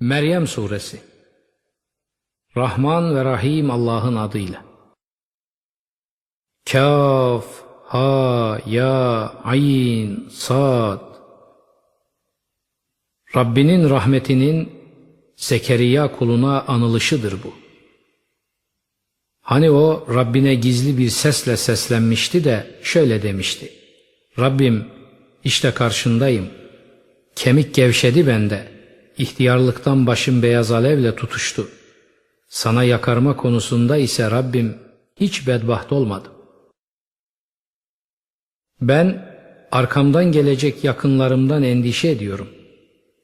Meryem Suresi Rahman ve Rahim Allah'ın adıyla. Kaf, Ha, Ya, Ayn, Sad. Rabbinin rahmetinin Zekeriya kuluna anılışıdır bu. Hani o Rabbine gizli bir sesle seslenmişti de şöyle demişti. Rabbim işte karşındayım. Kemik gevşedi bende. İhtiyarlıktan başım beyaz alevle tutuştu. Sana yakarma konusunda ise Rabbim hiç bedbaht olmadım. Ben arkamdan gelecek yakınlarımdan endişe ediyorum.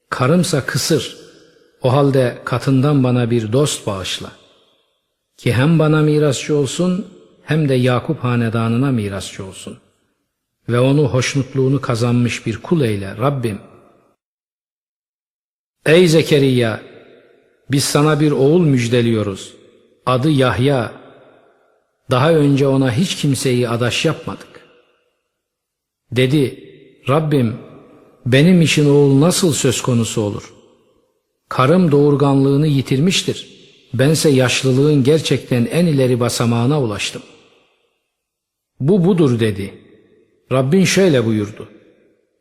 Karımsa kısır. O halde katından bana bir dost bağışla. Ki hem bana mirasçı olsun hem de Yakup hanedanına mirasçı olsun. Ve onu hoşnutluğunu kazanmış bir kul eyle Rabbim. Ey Zekeriya! Biz sana bir oğul müjdeliyoruz. Adı Yahya. Daha önce ona hiç kimseyi adaş yapmadık. Dedi, Rabbim benim için oğul nasıl söz konusu olur? Karım doğurganlığını yitirmiştir. Bense yaşlılığın gerçekten en ileri basamağına ulaştım. Bu budur dedi. Rabbin şöyle buyurdu.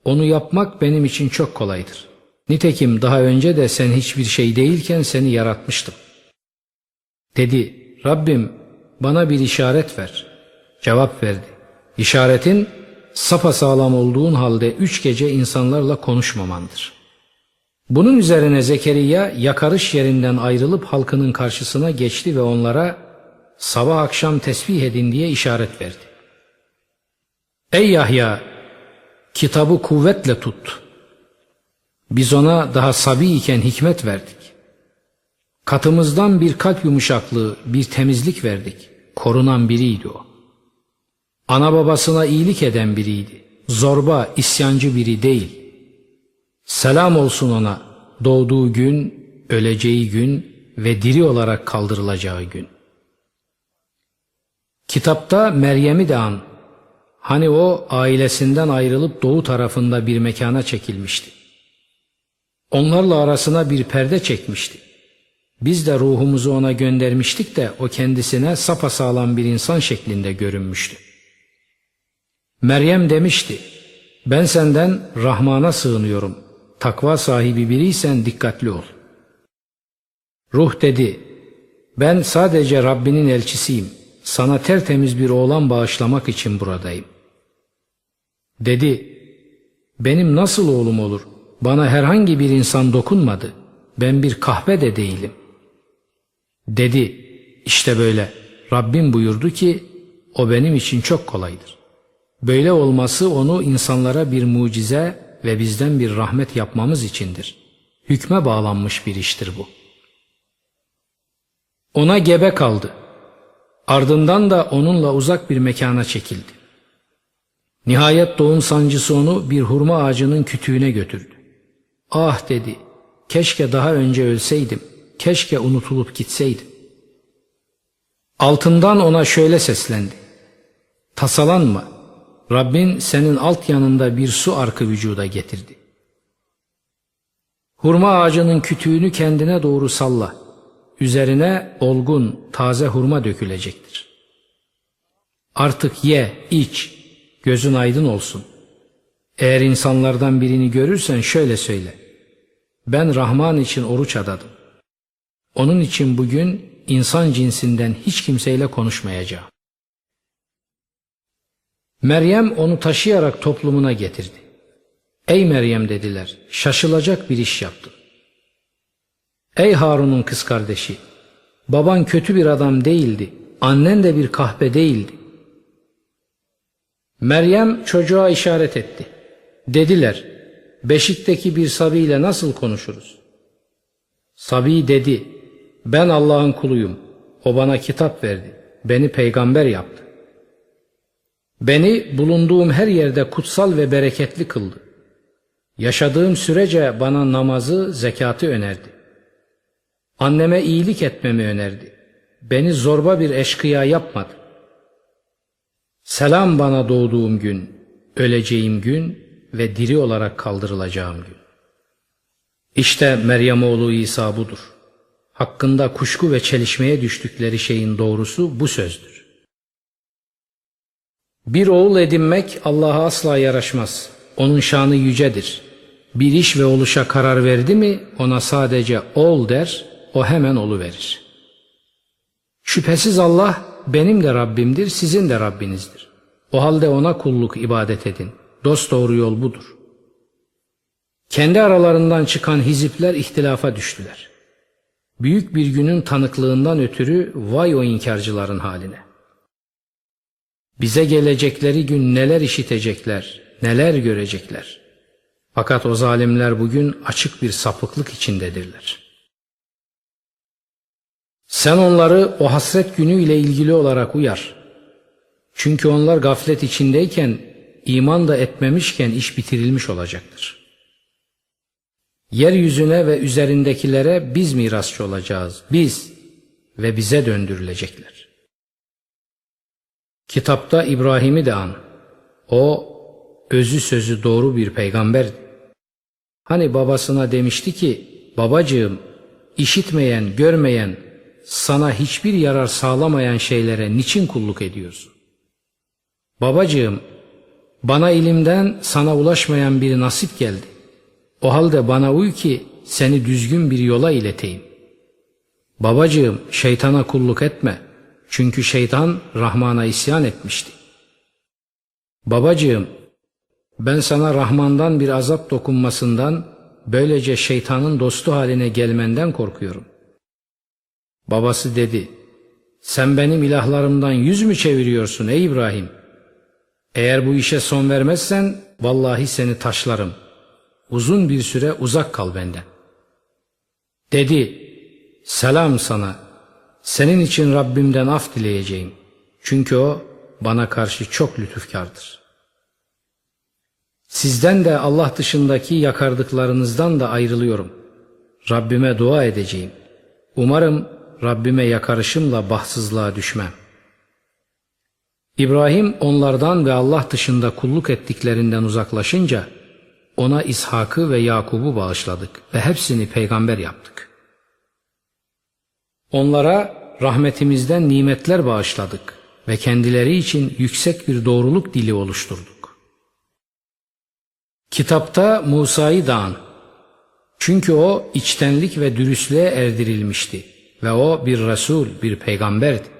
Onu yapmak benim için çok kolaydır. Nitekim daha önce de sen hiçbir şey değilken seni yaratmıştım. Dedi, Rabbim bana bir işaret ver. Cevap verdi. İşaretin sapasağlam olduğun halde üç gece insanlarla konuşmamandır. Bunun üzerine Zekeriya yakarış yerinden ayrılıp halkının karşısına geçti ve onlara sabah akşam tesbih edin diye işaret verdi. Ey Yahya! Kitabı kuvvetle tut. Biz ona daha sabi iken hikmet verdik. Katımızdan bir kalp yumuşaklığı, bir temizlik verdik. Korunan biriydi o. Ana babasına iyilik eden biriydi. Zorba, isyancı biri değil. Selam olsun ona doğduğu gün, öleceği gün ve diri olarak kaldırılacağı gün. Kitapta Meryem'i de an. Hani o ailesinden ayrılıp doğu tarafında bir mekana çekilmişti. Onlarla arasına bir perde çekmişti. Biz de ruhumuzu ona göndermiştik de o kendisine sapasağlam bir insan şeklinde görünmüştü. Meryem demişti, ben senden Rahman'a sığınıyorum. Takva sahibi biriysen dikkatli ol. Ruh dedi, ben sadece Rabbinin elçisiyim. Sana tertemiz bir oğlan bağışlamak için buradayım. Dedi, benim nasıl oğlum olur? Bana herhangi bir insan dokunmadı. Ben bir kahve de değilim. Dedi, işte böyle. Rabbim buyurdu ki, o benim için çok kolaydır. Böyle olması onu insanlara bir mucize ve bizden bir rahmet yapmamız içindir. Hükme bağlanmış bir iştir bu. Ona gebe kaldı. Ardından da onunla uzak bir mekana çekildi. Nihayet doğum sancısı onu bir hurma ağacının kütüğüne götürdü. Ah dedi, keşke daha önce ölseydim, keşke unutulup gitseydim. Altından ona şöyle seslendi. Tasalanma, Rabbin senin alt yanında bir su arkı vücuda getirdi. Hurma ağacının kütüğünü kendine doğru salla. Üzerine olgun, taze hurma dökülecektir. Artık ye, iç, gözün aydın olsun. Eğer insanlardan birini görürsen şöyle söyle. Ben Rahman için oruç adadım. Onun için bugün insan cinsinden hiç kimseyle konuşmayacağım. Meryem onu taşıyarak toplumuna getirdi. Ey Meryem dediler, şaşılacak bir iş yaptın. Ey Harun'un kız kardeşi, baban kötü bir adam değildi, annen de bir kahpe değildi. Meryem çocuğa işaret etti. Dediler, beşikteki bir sabiyle nasıl konuşuruz? Sabi dedi, ben Allah'ın kuluyum, o bana kitap verdi, beni peygamber yaptı. Beni bulunduğum her yerde kutsal ve bereketli kıldı. Yaşadığım sürece bana namazı, zekatı önerdi. Anneme iyilik etmemi önerdi. Beni zorba bir eşkıya yapmadı. Selam bana doğduğum gün, öleceğim gün ve diri olarak kaldırılacağım gün. İşte Meryem oğlu İsa budur. Hakkında kuşku ve çelişmeye düştükleri şeyin doğrusu bu sözdür. Bir oğul edinmek Allah'a asla yaraşmaz. Onun şanı yücedir. Bir iş ve oluşa karar verdi mi ona sadece ol der, o hemen olu verir. Şüphesiz Allah benim de Rabbimdir, sizin de Rabbinizdir. O halde ona kulluk ibadet edin. Dost doğru yol budur. Kendi aralarından çıkan hizipler ihtilafa düştüler. Büyük bir günün tanıklığından ötürü vay o inkarcıların haline. Bize gelecekleri gün neler işitecekler, neler görecekler. Fakat o zalimler bugün açık bir sapıklık içindedirler. Sen onları o hasret günüyle ilgili olarak uyar. Çünkü onlar gaflet içindeyken, iman da etmemişken iş bitirilmiş olacaktır. Yeryüzüne ve üzerindekilere biz mirasçı olacağız, biz ve bize döndürülecekler. Kitapta İbrahim'i de an. O özü sözü doğru bir peygamberdi. Hani babasına demişti ki, babacığım işitmeyen, görmeyen, sana hiçbir yarar sağlamayan şeylere niçin kulluk ediyorsun? Babacığım, bana ilimden sana ulaşmayan bir nasip geldi. O halde bana uy ki seni düzgün bir yola ileteyim. Babacığım, şeytana kulluk etme. Çünkü şeytan Rahman'a isyan etmişti. Babacığım, ben sana Rahman'dan bir azap dokunmasından, böylece şeytanın dostu haline gelmenden korkuyorum. Babası dedi, sen benim ilahlarımdan yüz mü çeviriyorsun ey İbrahim? Eğer bu işe son vermezsen vallahi seni taşlarım. Uzun bir süre uzak kal benden. Dedi, selam sana. Senin için Rabbimden af dileyeceğim. Çünkü o bana karşı çok lütufkardır. Sizden de Allah dışındaki yakardıklarınızdan da ayrılıyorum. Rabbime dua edeceğim. Umarım Rabbime yakarışımla bahtsızlığa düşmem. İbrahim onlardan ve Allah dışında kulluk ettiklerinden uzaklaşınca ona İshak'ı ve Yakub'u bağışladık ve hepsini peygamber yaptık. Onlara rahmetimizden nimetler bağışladık ve kendileri için yüksek bir doğruluk dili oluşturduk. Kitapta Musa'yı dağın. Çünkü o içtenlik ve dürüstlüğe erdirilmişti ve o bir Resul, bir peygamberdi.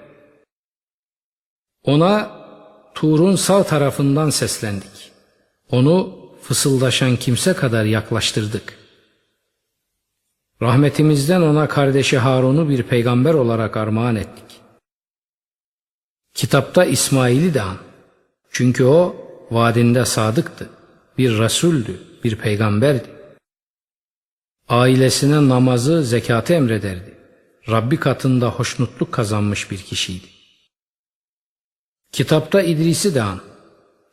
Ona Tur'un sağ tarafından seslendik. Onu fısıldaşan kimse kadar yaklaştırdık. Rahmetimizden ona kardeşi Harun'u bir peygamber olarak armağan ettik. Kitapta İsmail'i de an. Çünkü o vaadinde sadıktı. Bir Resuldü, bir peygamberdi. Ailesine namazı, zekatı emrederdi. Rabbi katında hoşnutluk kazanmış bir kişiydi. Kitapta İdris'i de an.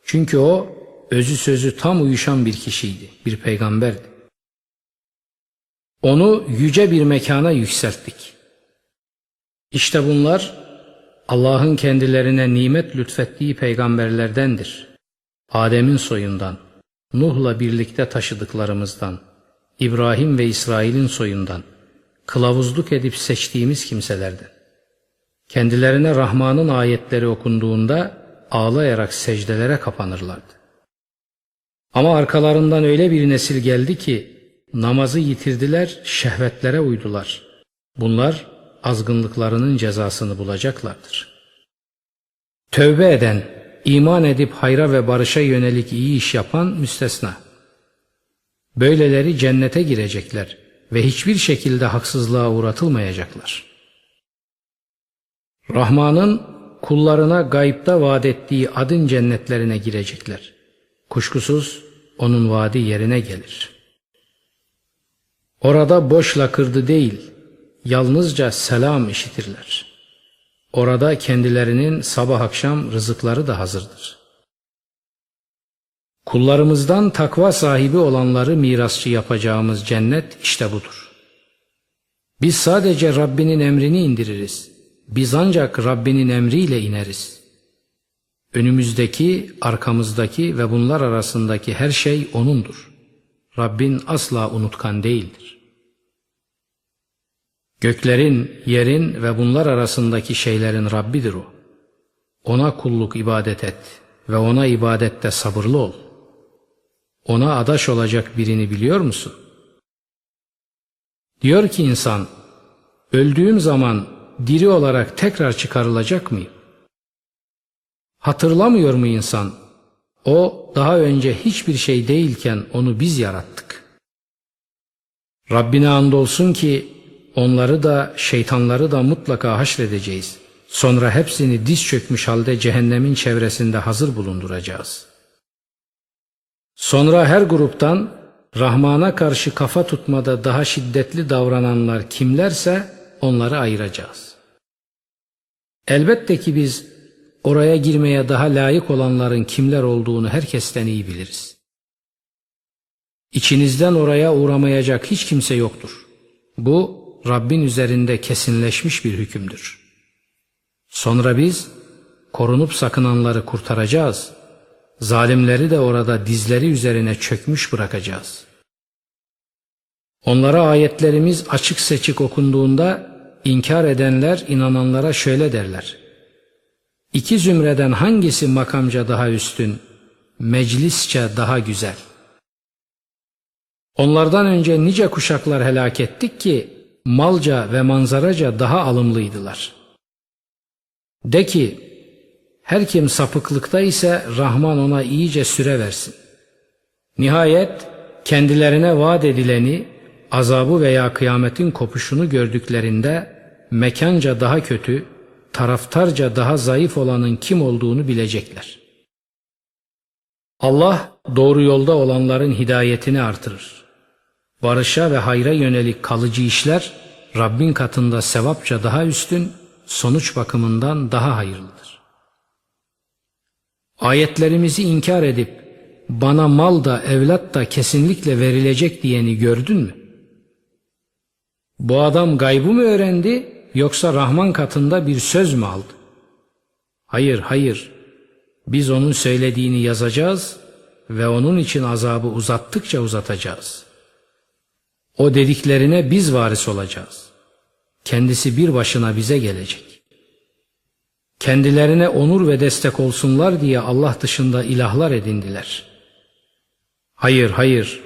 Çünkü o özü sözü tam uyuşan bir kişiydi, bir peygamberdi. Onu yüce bir mekana yükselttik. İşte bunlar Allah'ın kendilerine nimet lütfettiği peygamberlerdendir. Adem'in soyundan, Nuh'la birlikte taşıdıklarımızdan, İbrahim ve İsrail'in soyundan, kılavuzluk edip seçtiğimiz kimselerden. Kendilerine Rahman'ın ayetleri okunduğunda ağlayarak secdelere kapanırlardı. Ama arkalarından öyle bir nesil geldi ki namazı yitirdiler, şehvetlere uydular. Bunlar azgınlıklarının cezasını bulacaklardır. Tövbe eden, iman edip hayra ve barışa yönelik iyi iş yapan müstesna. Böyleleri cennete girecekler ve hiçbir şekilde haksızlığa uğratılmayacaklar. Rahman'ın kullarına gayipta vaat ettiği adın cennetlerine girecekler. Kuşkusuz onun vaadi yerine gelir. Orada boş lakırdı değil, yalnızca selam işitirler. Orada kendilerinin sabah akşam rızıkları da hazırdır. Kullarımızdan takva sahibi olanları mirasçı yapacağımız cennet işte budur. Biz sadece Rabbinin emrini indiririz. Biz ancak Rabbinin emriyle ineriz. Önümüzdeki, arkamızdaki ve bunlar arasındaki her şey O'nundur. Rabbin asla unutkan değildir. Göklerin, yerin ve bunlar arasındaki şeylerin Rabbidir o. Ona kulluk ibadet et ve ona ibadette sabırlı ol. Ona adaş olacak birini biliyor musun? Diyor ki insan, öldüğüm zaman diri olarak tekrar çıkarılacak mıyım? Hatırlamıyor mu insan? O daha önce hiçbir şey değilken onu biz yarattık. Rabbine andolsun ki onları da şeytanları da mutlaka haşredeceğiz. Sonra hepsini diz çökmüş halde cehennemin çevresinde hazır bulunduracağız. Sonra her gruptan Rahman'a karşı kafa tutmada daha şiddetli davrananlar kimlerse onları ayıracağız. Elbette ki biz oraya girmeye daha layık olanların kimler olduğunu herkesten iyi biliriz. İçinizden oraya uğramayacak hiç kimse yoktur. Bu Rabbin üzerinde kesinleşmiş bir hükümdür. Sonra biz korunup sakınanları kurtaracağız. Zalimleri de orada dizleri üzerine çökmüş bırakacağız. Onlara ayetlerimiz açık seçik okunduğunda inkar edenler inananlara şöyle derler. İki zümreden hangisi makamca daha üstün, meclisçe daha güzel? Onlardan önce nice kuşaklar helak ettik ki malca ve manzaraca daha alımlıydılar. De ki, her kim sapıklıkta ise Rahman ona iyice süre versin. Nihayet kendilerine vaat edileni, azabı veya kıyametin kopuşunu gördüklerinde mekanca daha kötü, taraftarca daha zayıf olanın kim olduğunu bilecekler. Allah doğru yolda olanların hidayetini artırır. Barışa ve hayra yönelik kalıcı işler Rabbin katında sevapça daha üstün, sonuç bakımından daha hayırlıdır. Ayetlerimizi inkar edip bana mal da evlat da kesinlikle verilecek diyeni gördün mü? Bu adam gaybı mı öğrendi yoksa Rahman katında bir söz mü aldı? Hayır, hayır. Biz onun söylediğini yazacağız ve onun için azabı uzattıkça uzatacağız. O dediklerine biz varis olacağız. Kendisi bir başına bize gelecek. Kendilerine onur ve destek olsunlar diye Allah dışında ilahlar edindiler. Hayır, hayır.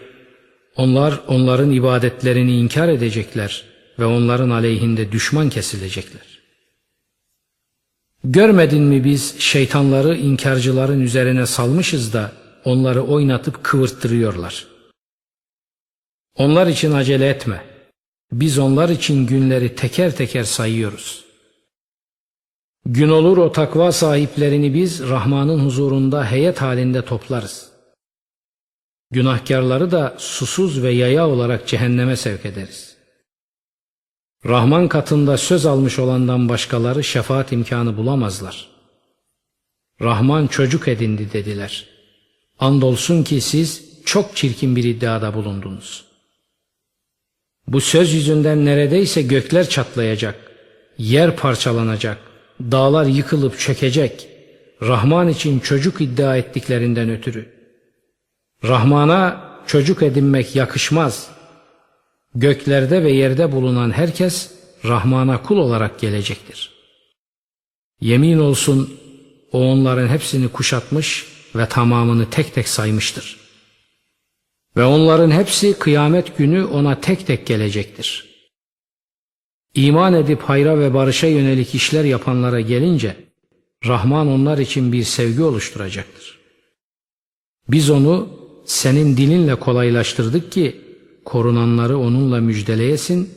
Onlar onların ibadetlerini inkar edecekler ve onların aleyhinde düşman kesilecekler. Görmedin mi biz şeytanları inkarcıların üzerine salmışız da onları oynatıp kıvırttırıyorlar. Onlar için acele etme. Biz onlar için günleri teker teker sayıyoruz. Gün olur o takva sahiplerini biz Rahman'ın huzurunda heyet halinde toplarız. Günahkarları da susuz ve yaya olarak cehenneme sevk ederiz. Rahman katında söz almış olandan başkaları şefaat imkanı bulamazlar. Rahman çocuk edindi dediler. Andolsun ki siz çok çirkin bir iddiada bulundunuz. Bu söz yüzünden neredeyse gökler çatlayacak, yer parçalanacak, dağlar yıkılıp çökecek. Rahman için çocuk iddia ettiklerinden ötürü. Rahman'a çocuk edinmek yakışmaz. Göklerde ve yerde bulunan herkes Rahman'a kul olarak gelecektir. Yemin olsun o onların hepsini kuşatmış ve tamamını tek tek saymıştır. Ve onların hepsi kıyamet günü ona tek tek gelecektir. İman edip hayra ve barışa yönelik işler yapanlara gelince Rahman onlar için bir sevgi oluşturacaktır. Biz onu senin dilinle kolaylaştırdık ki korunanları onunla müjdeleyesin,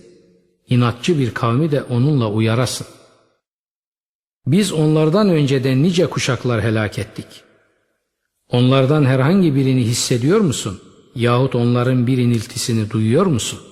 inatçı bir kavmi de onunla uyarasın. Biz onlardan önce de nice kuşaklar helak ettik. Onlardan herhangi birini hissediyor musun? Yahut onların bir iniltisini duyuyor musun?''